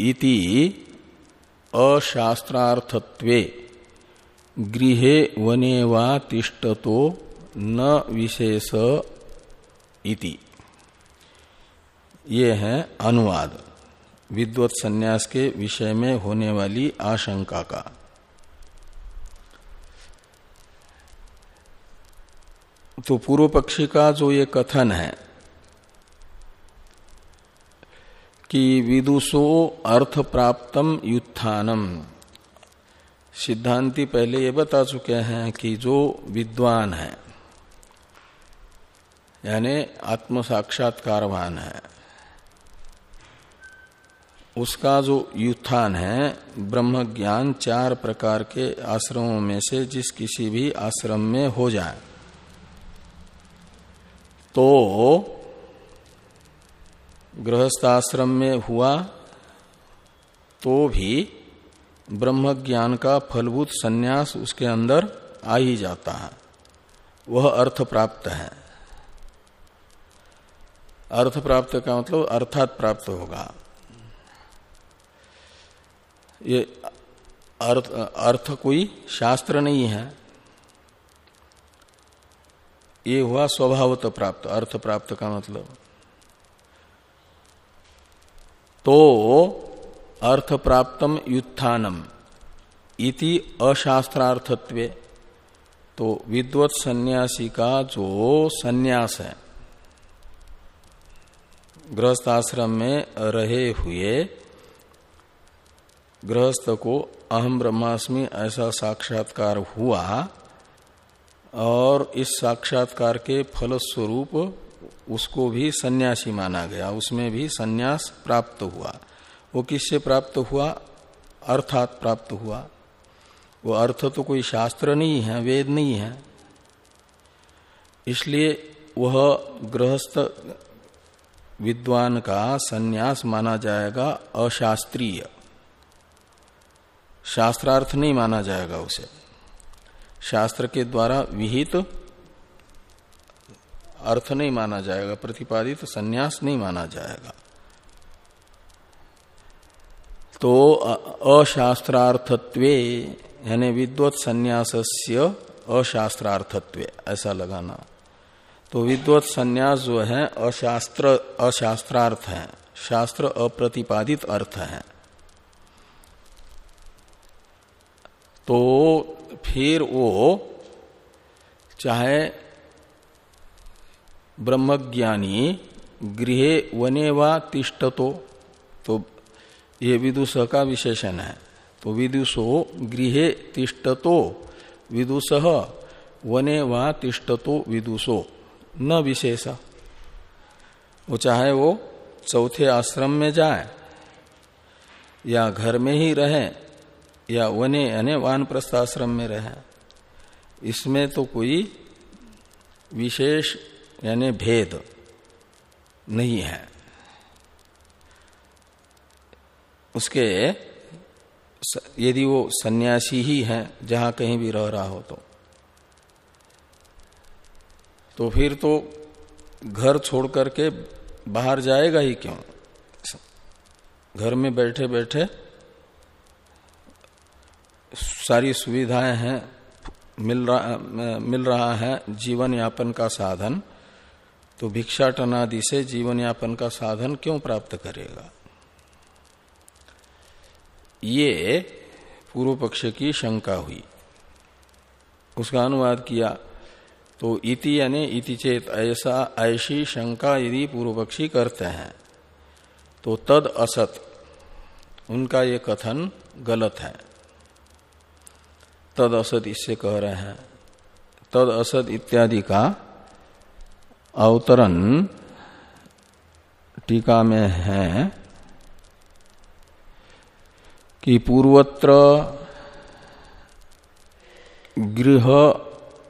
Speaker 1: इति अशास्त्रार्थत्वे गृहे वने वा तिष्ठतो न विशेष इति। ये है अनुवाद। विद्वत संन्यास के विषय में होने वाली आशंका का। तो पूर्व पक्षी का जो ये कथन है कि विदुषो अर्थ प्राप्तम युत्थानम। सिद्धांति पहले ये बता चुके हैं कि जो विद्वान है, यानी आत्म साक्षात्कारवान है उसका जो युत्थान है ब्रह्म ज्ञान चार प्रकार के आश्रमों में से जिस किसी भी आश्रम में हो जाए। तो गृहस्थ आश्रम में हुआ तो भी ब्रह्म ज्ञान का फलभूत संन्यास उसके अंदर आ ही जाता है। वह अर्थ प्राप्त है। अर्थ प्राप्त का मतलब अर्थात प्राप्त होगा। ये अर्थ अर्थ कोई शास्त्र नहीं है। ये हुआ स्वभावत प्राप्त, अर्थ प्राप्त का मतलब। तो अर्थ प्राप्तम युत्थानम इति अशास्त्रार्थत्व। तो विद्वत सन्यासी का जो सन्यास है गृहस्थ आश्रम में रहे हुए गृहस्थ को अहम ब्रह्मास्मि ऐसा साक्षात्कार हुआ और इस साक्षात्कार के फलस्वरूप उसको भी सन्यासी माना गया। उसमें भी सन्यास प्राप्त हुआ। वो किससे प्राप्त हुआ? अर्थात प्राप्त हुआ। वो अर्थ तो कोई शास्त्र नहीं है, वेद नहीं है। इसलिए वह गृहस्थ विद्वान का सन्यास माना जाएगा अशास्त्रीय। शास्त्रार्थ नहीं माना जाएगा उसे। शास्त्र के द्वारा विहित अर्थ नहीं माना जाएगा, प्रतिपादित तो संन्यास नहीं माना जाएगा। तो अशास्त्रार्थत्वे, यानी विद्वत संन्यासस्य अशास्त्रार्थत्व, ऐसा लगाना। तो विद्वत संन्यास जो है, अशास्त्र, अशास्त्रार्थ है, शास्त्र अप्रतिपादित अर्थ है। तो फिर वो चाहे ब्रह्मज्ञानी गृह वने वा तिष्ठतो। तो ये विदुष का विशेषण है। तो विदुषो गृह तिष्ठतो, विदुष वने वा तिष्ठतो, विदुषो न विशेष। वो चाहे वो चौथे आश्रम में जाए या घर में ही रहे या वने यानी वान प्रस्थाश्रम में रहे। इसमें तो कोई विशेष, यानी भेद नहीं है। उसके यदि वो सन्यासी ही है, जहाँ कहीं भी रह रहा हो तो। तो फिर तो घर छोड़ करके बाहर जाएगा ही क्यों? घर में बैठे बैठे सारी सुविधाएँ हैं, मिल रहा मिल रहा है जीवन यापन का साधन तो भिक्षाटन आदि से जीवन यापन का साधन क्यों प्राप्त करेगा? ये पूर्व पक्ष की शंका हुई। उसका अनुवाद किया तो इति यानी इति चेत, ऐसा, ऐसी शंका यदि पूर्व पक्षी करते हैं तो तद असत, उनका ये कथन गलत है। तद असत इससे कह रहे हैं। तद असत इत्यादि का अवतरण टीका में है कि पूर्वत्र गृह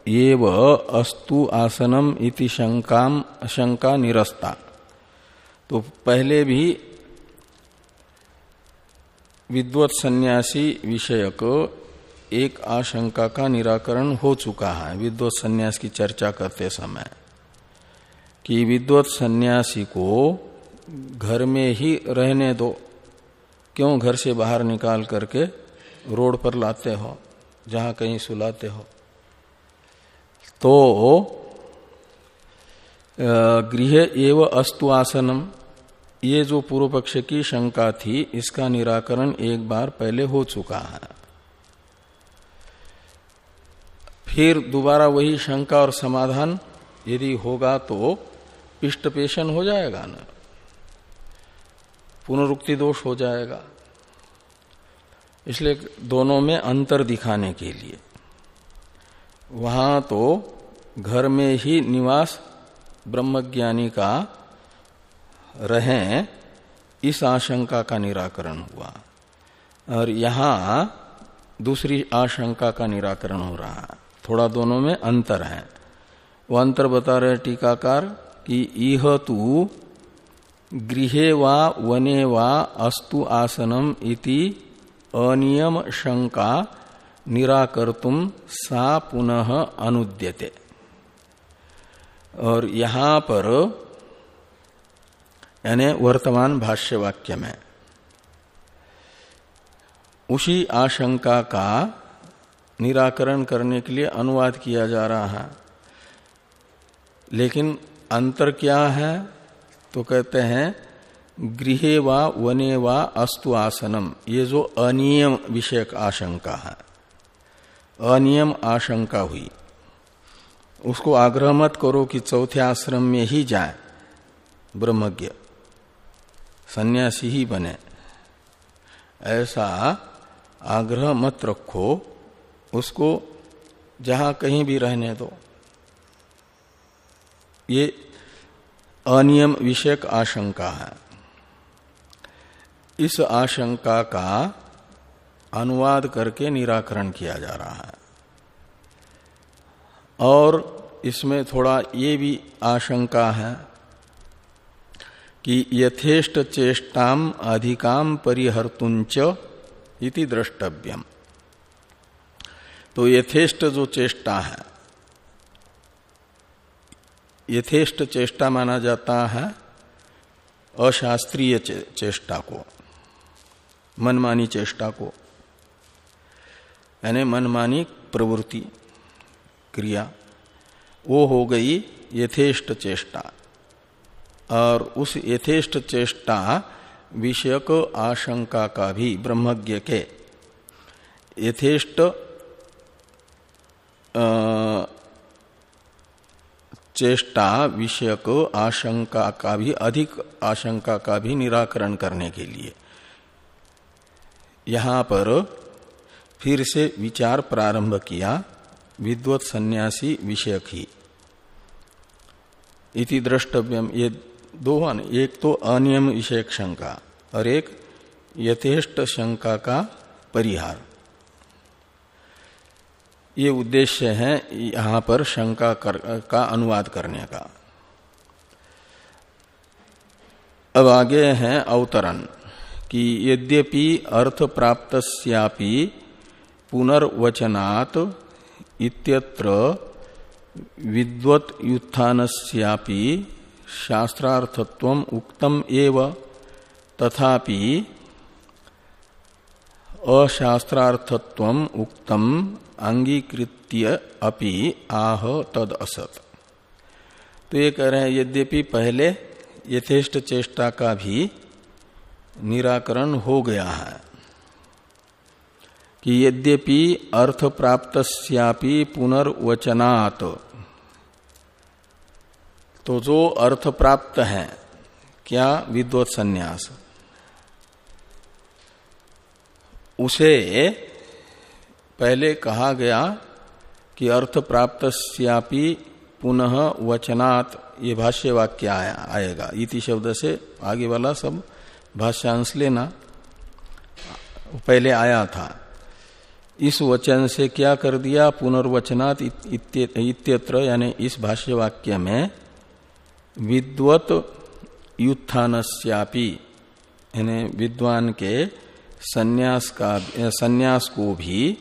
Speaker 1: एव अस्तु आसनम इति शंकाम शंका निरस्ता। तो पहले भी विद्वत सन्यासी विषयक एक आशंका का निराकरण हो चुका है। विद्वत सन्यास की चर्चा करते समय कि विद्वत सन्यासी को घर में ही रहने दो। क्यों घर से बाहर निकाल करके रोड पर लाते हो, जहाँ कहीं सुलाते हो? तो गृह एव अस्तु आसनम, ये जो पूर्व पक्ष की शंका थी, इसका निराकरण एक बार पहले हो चुका है। फिर दोबारा वही शंका और समाधान यदि होगा तो पिष्ट पेशन हो जाएगा ना। पुनरुक्ति दोष हो जाएगा। इसलिए दोनों में अंतर दिखाने के लिए। वहाँ तो घर में ही निवास ब्रह्मज्ञानी का रहे इस आशंका का निराकरण हुआ। और यहाँ दूसरी आशंका का निराकरण हो रहा है। थोड़ा दोनों में अंतर है। वो अंतर बता रहे टीकाकार कि इह तू गृहे वा वने वा अस्तु आसनम इति अनियम शंका निराकर्तुम सा पुनः अनुद्यते। और यहाँ पर, यानी वर्तमान भाष्य वाक्य में, उसी आशंका का निराकरण करने के लिए अनुवाद किया जा रहा है। लेकिन अंतर क्या है? तो कहते हैं, गृहे वा वने वा अस्तु आसनम। ये जो अनियम विषयक आशंका है। अनियम आशंका हुई। उसको आग्रह मत करो कि चौथे आश्रम में ही जाए। ब्रह्मज्ञ। सन्यासी ही बने। ऐसा आग्रह मत रखो उसको जहाँ कहीं भी रहने दो। ये अनियम विषयक आशंका है। इस आशंका का अनुवाद करके निराकरण किया जा रहा है। और इसमें थोड़ा ये भी आशंका है कि यथेष्ट चेष्टाम अधिकाम परिहर्तुंच इति द्रष्टव्यम। तो यथेष्ट जो चेष्टा है, यथेष्ट चेष्टा माना जाता है अशास्त्रीय चेष्टा को, मनमानी चेष्टा को, यानी मनमानी प्रवृत्ति क्रिया, वो हो गई यथेष्ट चेष्टा। और उस यथेष्ट चेष्टा विषयक आशंका का भी ब्रह्मज्ञ के यथेष्ट चेष्टा विषयक आशंका का भी, अधिक आशंका का भी निराकरण करने के लिए। यहाँ पर फिर से विचार प्रारंभ किया, विद्वत सन्यासी विषयक ही। इति द्रष्टव्यम, ये दो एक तो अनियम विषयक शंका, और एक यथेष्ट शंका का परिहार। ये उद्देश्य है यहाँ पर शंका कर, का अनुवाद करने का। अब आगे है अवतरण कि यद्यपि अर्थ प्राप्त पुनर्वचनात् इत्यत्र विद्वत युत्थानस्यापि शास्त्रार्थत्व उक्तम एव तथापि अशास्त्रार्थत्व उक्तम अंगीकृत्य अपि आह तद असत। तो ये कह रहे हैं, यद्यपि पहले यथेष्ट चेष्टा का भी निराकरण हो गया है, कि यद्यपि अर्थ प्राप्त पुनर्वचनात् तो जो अर्थ प्राप्त है, क्या विद्वत संन्यास उसे पहले कहा गया कि अर्थ प्राप्त पुनः वचनात् ये भाष्य वाक्य आया, आएगा। इति शब्द से आगे वाला सब भाष्यांश लेना। पहले आया था। इस वचन से क्या कर दिया? पुनर्वचनात् इत्यत्र, यानी इस भाष्य वाक्य में विद्वत युत्थानस्यापि, यानी विद्वान के सन्यास का, सन्यास को भी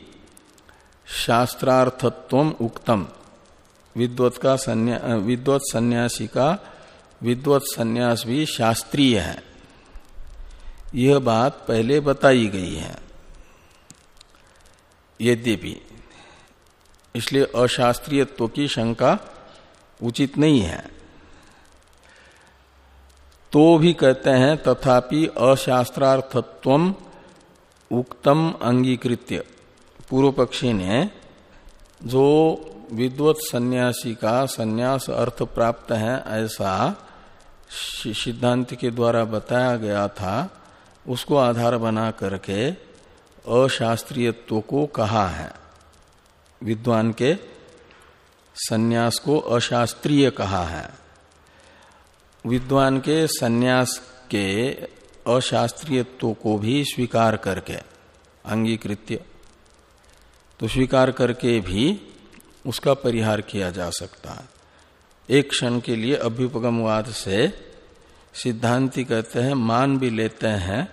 Speaker 1: शास्त्रार्थत्व उक्तम। विद्वत का सन्या विद्वत सन्यासी का विद्वत सन्यास भी शास्त्रीय है। यह बात पहले बताई गई है। यद्यपि, इसलिए अशास्त्रीयत्व की शंका उचित नहीं है। तो भी कहते हैं, तथापि अशास्त्रार्थत्व उक्तम अंगीकृत्य। पूर्व पक्षी ने जो विद्वत सन्यासी का सन्यास अर्थ प्राप्त है, ऐसा सिद्धांत के द्वारा बताया गया था, उसको आधार बना करके अशास्त्रीयत्व को कहा है। विद्वान के सन्यास को अशास्त्रीय कहा है। विद्वान के सन्यास के अशास्त्रीयत्व को भी स्वीकार करके, अंगीकृत्य तो स्वीकार करके भी उसका परिहार किया जा सकता है। एक क्षण के लिए अभ्युपगमवाद से सिद्धांति कहते हैं, मान भी लेते हैं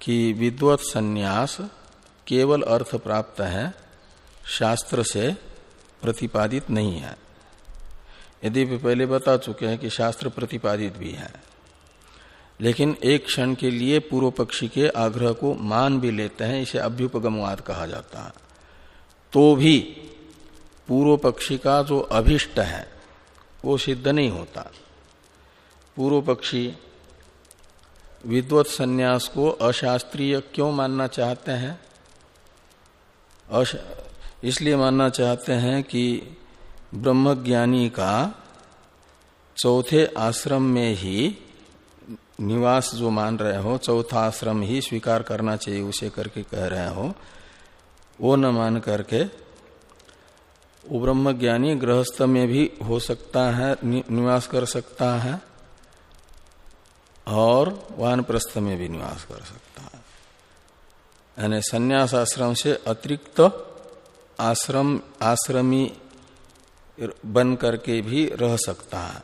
Speaker 1: कि विद्वत संन्यास केवल अर्थ प्राप्त है, शास्त्र से प्रतिपादित नहीं है। यदि भी पहले बता चुके हैं कि शास्त्र प्रतिपादित भी है, लेकिन एक क्षण के लिए पूर्व पक्षी के आग्रह को मान भी लेते हैं, इसे अभ्युपगमवाद कहा जाता है। तो भी पूर्व पक्षी का जो अभिष्ट है, वो सिद्ध नहीं होता। पूर्व पक्षी विद्वत संन्यास को अशास्त्रीय क्यों मानना चाहते हैं? इसलिए मानना चाहते हैं कि ब्रह्मज्ञानी का चौथे आश्रम में ही निवास जो मान रहे हो, चौथा आश्रम ही स्वीकार करना चाहिए, उसे करके कह रहे हो वो न मान करके वो ब्रह्म ज्ञानी गृहस्थ में भी हो सकता है निवास कर सकता है और वानप्रस्थ में भी निवास कर सकता है। यानी संन्यास आश्रम से अतिरिक्त आश्रम, आश्रमी बन करके भी रह सकता है,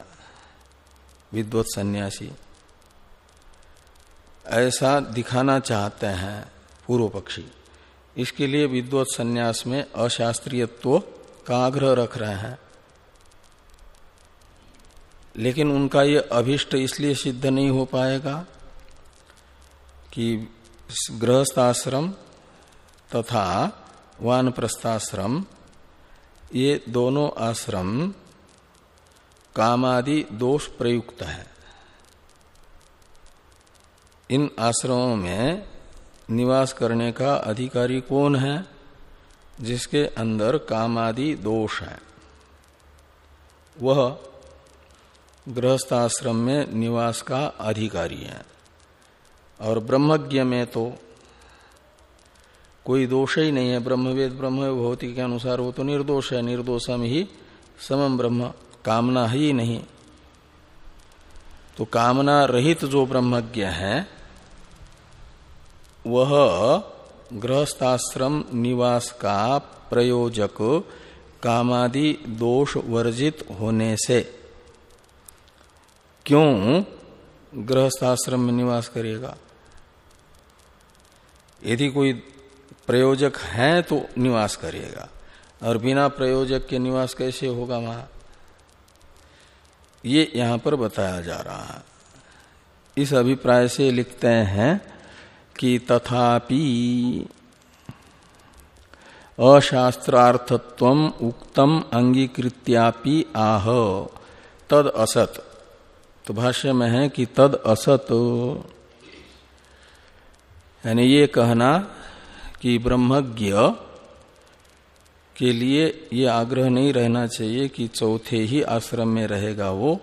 Speaker 1: विद्वत सन्यासी। ऐसा दिखाना चाहते हैं पूर्व पक्षी। इसके लिए विद्वत संन्यास में अशास्त्रीयत्व का आग्रह रख रहे हैं। लेकिन उनका ये अभिष्ट इसलिए सिद्ध नहीं हो पाएगा कि गृहस्थ आश्रम तथा वान प्रस्थाश्रम ये दोनों आश्रम कामादि दोष प्रयुक्त है। इन आश्रमों में निवास करने का अधिकारी कौन है? जिसके अंदर कामादि दोष है। वह गृहस्थाश्रम में निवास का अधिकारी है। और ब्रह्मज्ञ में तो कोई दोष ही नहीं है। ब्रह्मवेद ब्रह्म भौतिक के अनुसार वो तो निर्दोष है। निर्दोषम ही समम ब्रह्म, कामना ही नहीं। तो कामना रहित जो ब्रह्मज्ञ है वह गृहस्थाश्रम निवास का प्रयोजक कामादि दोष वर्जित होने से। क्यों गृहस्थाश्रम में निवास करेगा यदि कोई प्रयोजक है तो निवास करेगा और बिना प्रयोजक के निवास कैसे होगा वहाँ? ये यहाँ पर बताया जा रहा है। इस अभिप्राय से लिखते हैं कि तथापि अशास्त्रार्थत्व उक्तम अंगीकृत्यापि आह। तद असत। तो भाष्य में है कि तद असत। यानी ये कहना कि ब्रह्मज्ञ के लिए ये आग्रह नहीं रहना चाहिए कि चौथे ही आश्रम में रहेगा वो,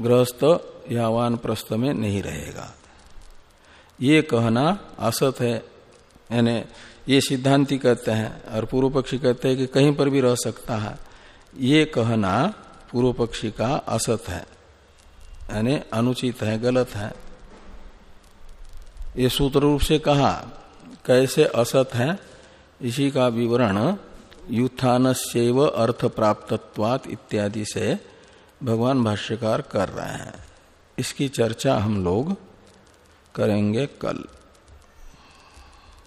Speaker 1: गृहस्थ या वान प्रस्थ में नहीं रहेगा। ये कहना असत है। यानी ये सिद्धांति कहते हैं और पूर्व पक्षी कहते हैं कि कहीं पर भी रह सकता है। ये कहना पूर्व पक्षी का असत है। यानी अनुचित है, गलत है। ये सूत्र रूप से कहा, कैसे असत है, इसी का विवरण युत्थान अर्थ प्राप्तत्वात इत्यादि से भगवान भाष्यकार कर रहे हैं। इसकी चर्चा हम लोग करेंगे कल।